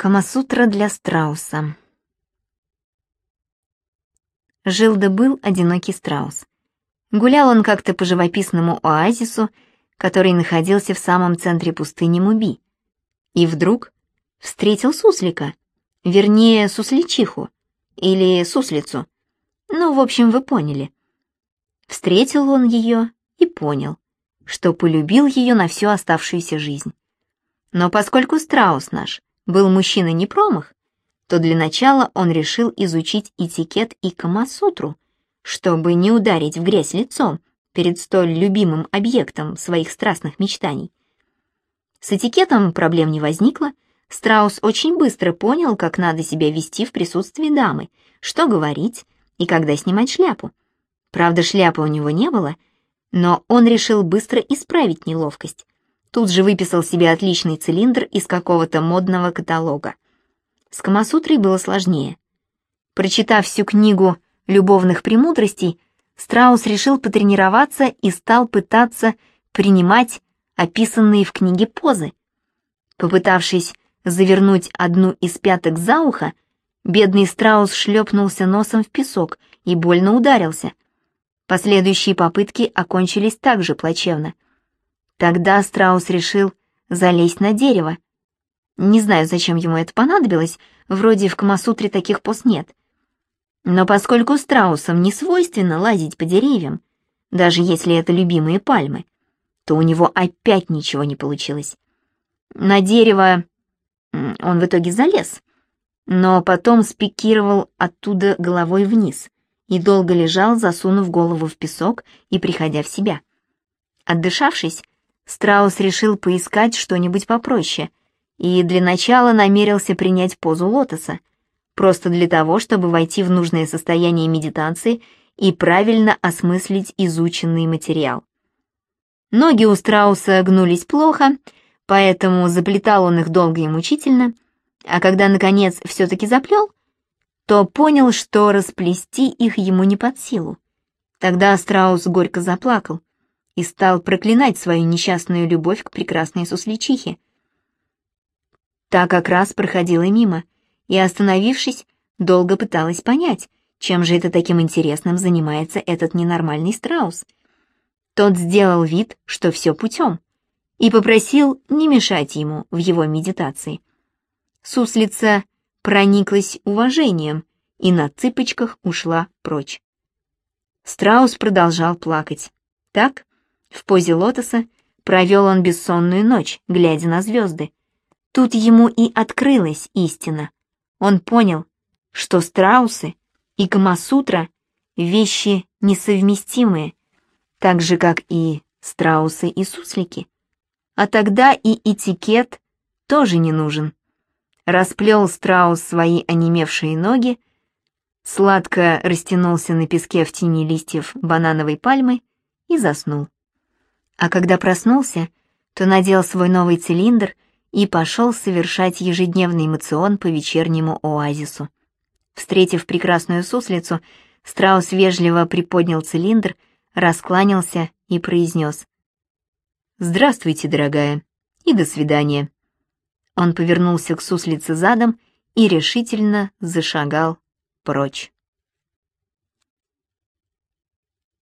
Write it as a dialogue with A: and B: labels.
A: Камасутра для страуса. Жил да был одинокий страус. Гулял он как-то по живописному оазису, который находился в самом центре пустыни Муби. И вдруг встретил суслика, вернее, сусличиху, или суслицу. Ну, в общем, вы поняли. Встретил он ее и понял, что полюбил ее на всю оставшуюся жизнь. Но поскольку страус наш был мужчина не промах, то для начала он решил изучить этикет и камасутру, чтобы не ударить в грязь лицом перед столь любимым объектом своих страстных мечтаний. С этикетом проблем не возникло, Страус очень быстро понял, как надо себя вести в присутствии дамы, что говорить и когда снимать шляпу. Правда, шляпы у него не было, но он решил быстро исправить неловкость. Тут же выписал себе отличный цилиндр из какого-то модного каталога. С Камасутрой было сложнее. Прочитав всю книгу любовных премудростей, Страус решил потренироваться и стал пытаться принимать описанные в книге позы. Попытавшись завернуть одну из пяток за ухо, бедный страус шлепнулся носом в песок и больно ударился. Последующие попытки окончились также плачевно. Тогда страус решил залезть на дерево. Не знаю, зачем ему это понадобилось, вроде в Камасутре таких поз нет. Но поскольку страусам не свойственно лазить по деревьям, даже если это любимые пальмы, то у него опять ничего не получилось. На дерево он в итоге залез, но потом спикировал оттуда головой вниз и долго лежал, засунув голову в песок и приходя в себя. Отдышавшись, Страус решил поискать что-нибудь попроще и для начала намерился принять позу лотоса, просто для того, чтобы войти в нужное состояние медитации и правильно осмыслить изученный материал. Ноги у страуса гнулись плохо, поэтому заплетал он их долго и мучительно, а когда, наконец, все-таки заплел, то понял, что расплести их ему не под силу. Тогда страус горько заплакал и стал проклинать свою несчастную любовь к прекрасной сусличихе. Та как раз проходила мимо и, остановившись, долго пыталась понять, чем же это таким интересным занимается этот ненормальный страус — тот сделал вид, что все путем, и попросил не мешать ему в его медитации. Суслица прониклась уважением и на цыпочках ушла прочь. Страус продолжал плакать. Так, в позе лотоса, провел он бессонную ночь, глядя на звезды. Тут ему и открылась истина. Он понял, что страусы и Камасутра — вещи несовместимые, так же, как и страусы и суслики. А тогда и этикет тоже не нужен. Расплел страус свои онемевшие ноги, сладко растянулся на песке в тени листьев банановой пальмы и заснул. А когда проснулся, то надел свой новый цилиндр и пошел совершать ежедневный эмоцион по вечернему оазису. Встретив прекрасную суслицу, страус вежливо приподнял цилиндр раскланялся и произнес. «Здравствуйте, дорогая, и до свидания». Он повернулся к суслице задом и решительно зашагал прочь.